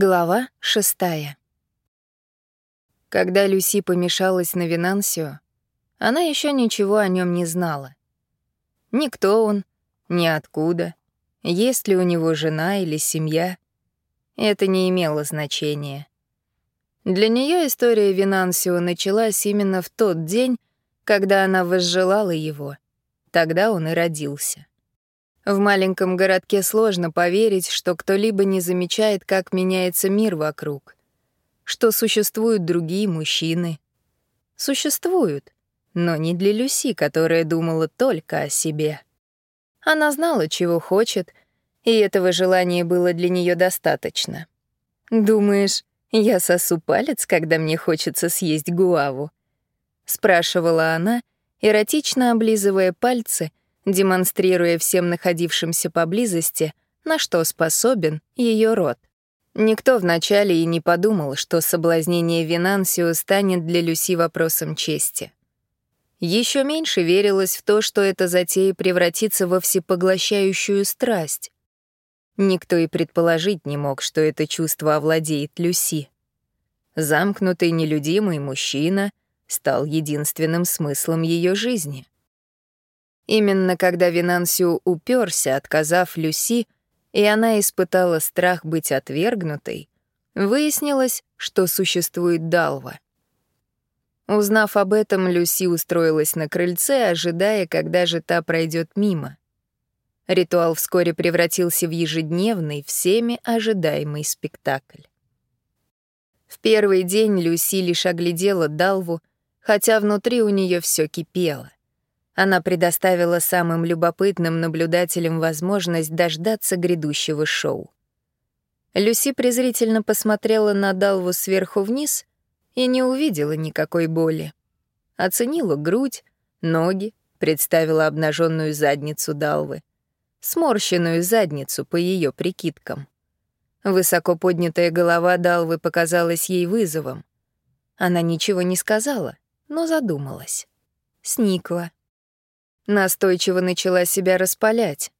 Глава шестая. Когда Люси помешалась на Винансио, она еще ничего о нем не знала. Никто он, ни откуда, есть ли у него жена или семья, это не имело значения. Для нее история Винансио началась именно в тот день, когда она возжелала его. Тогда он и родился. В маленьком городке сложно поверить, что кто-либо не замечает, как меняется мир вокруг. Что существуют другие мужчины. Существуют, но не для Люси, которая думала только о себе. Она знала, чего хочет, и этого желания было для нее достаточно. «Думаешь, я сосу палец, когда мне хочется съесть гуаву?» — спрашивала она, эротично облизывая пальцы — демонстрируя всем находившимся поблизости, на что способен ее род. Никто вначале и не подумал, что соблазнение Винансио станет для Люси вопросом чести. Еще меньше верилось в то, что эта затея превратится во всепоглощающую страсть. Никто и предположить не мог, что это чувство овладеет Люси. Замкнутый, нелюдимый мужчина стал единственным смыслом ее жизни — Именно когда Винансио уперся, отказав Люси, и она испытала страх быть отвергнутой, выяснилось, что существует Далва. Узнав об этом, Люси устроилась на крыльце, ожидая, когда же та пройдет мимо. Ритуал вскоре превратился в ежедневный, всеми ожидаемый спектакль. В первый день Люси лишь оглядела Далву, хотя внутри у нее все кипело. Она предоставила самым любопытным наблюдателям возможность дождаться грядущего шоу. Люси презрительно посмотрела на Далву сверху вниз и не увидела никакой боли. Оценила грудь, ноги, представила обнаженную задницу Далвы. Сморщенную задницу по ее прикидкам. Высоко поднятая голова Далвы показалась ей вызовом. Она ничего не сказала, но задумалась. Сникла. Настойчиво начала себя распалять.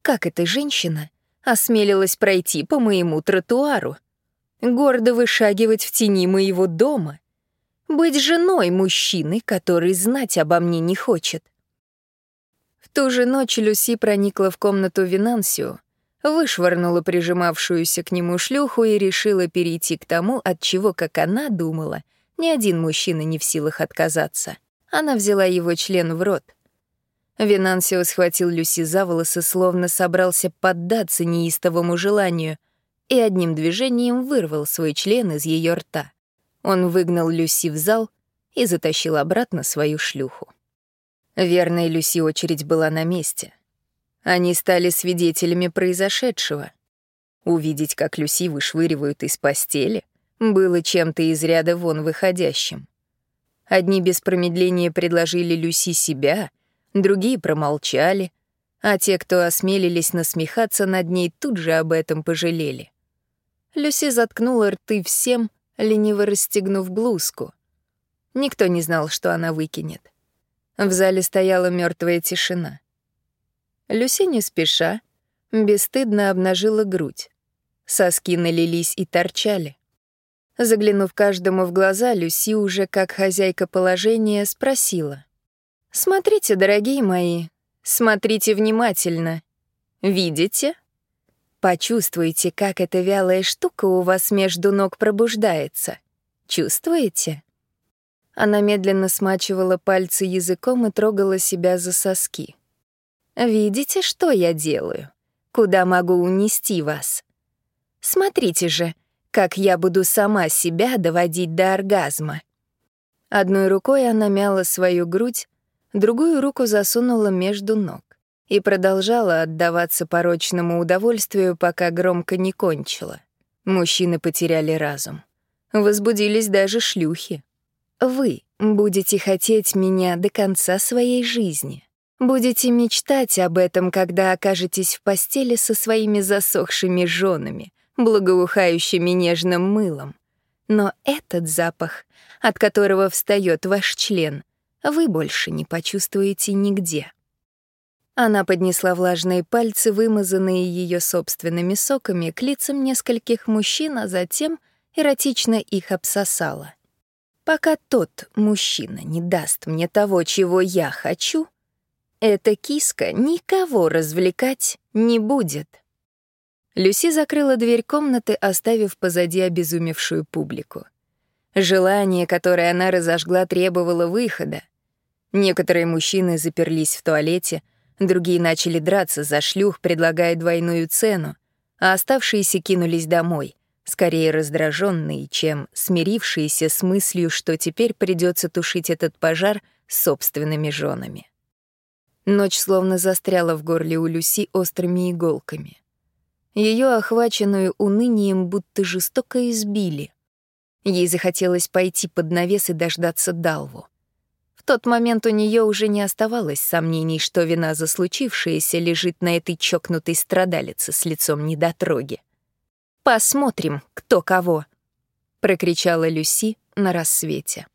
Как эта женщина осмелилась пройти по моему тротуару, гордо вышагивать в тени моего дома, быть женой мужчины, который знать обо мне не хочет. В ту же ночь Люси проникла в комнату Винансио, вышвырнула прижимавшуюся к нему шлюху и решила перейти к тому, от чего, как она думала, ни один мужчина не в силах отказаться. Она взяла его член в рот — Винансио схватил Люси за волосы, словно собрался поддаться неистовому желанию, и одним движением вырвал свой член из ее рта. Он выгнал Люси в зал и затащил обратно свою шлюху. Верная Люси очередь была на месте. Они стали свидетелями произошедшего. Увидеть, как Люси вышвыривают из постели, было чем-то из ряда вон выходящим. Одни без промедления предложили Люси себя, другие промолчали, а те, кто осмелились насмехаться над ней, тут же об этом пожалели. Люси заткнула рты всем, лениво расстегнув блузку. Никто не знал, что она выкинет. В зале стояла мертвая тишина. Люси не спеша, бесстыдно обнажила грудь. Соски налились и торчали. Заглянув каждому в глаза, Люси уже как хозяйка положения спросила. Смотрите, дорогие мои, смотрите внимательно. Видите? Почувствуйте, как эта вялая штука у вас между ног пробуждается. Чувствуете? Она медленно смачивала пальцы языком и трогала себя за соски. Видите, что я делаю? Куда могу унести вас? Смотрите же, как я буду сама себя доводить до оргазма. Одной рукой она мяла свою грудь, другую руку засунула между ног и продолжала отдаваться порочному удовольствию, пока громко не кончила. Мужчины потеряли разум. Возбудились даже шлюхи. Вы будете хотеть меня до конца своей жизни. Будете мечтать об этом, когда окажетесь в постели со своими засохшими женами, благоухающими нежным мылом. Но этот запах, от которого встает ваш член, вы больше не почувствуете нигде. Она поднесла влажные пальцы, вымазанные ее собственными соками, к лицам нескольких мужчин, а затем эротично их обсосала. Пока тот мужчина не даст мне того, чего я хочу, эта киска никого развлекать не будет. Люси закрыла дверь комнаты, оставив позади обезумевшую публику. Желание, которое она разожгла, требовало выхода. Некоторые мужчины заперлись в туалете, другие начали драться за шлюх, предлагая двойную цену, а оставшиеся кинулись домой, скорее раздраженные, чем смирившиеся с мыслью, что теперь придется тушить этот пожар собственными женами. Ночь словно застряла в горле у Люси острыми иголками. Ее охваченную унынием будто жестоко избили. Ей захотелось пойти под навес и дождаться Далву. В тот момент у нее уже не оставалось сомнений, что вина за случившееся лежит на этой чокнутой страдалице с лицом недотроги. «Посмотрим, кто кого!» — прокричала Люси на рассвете.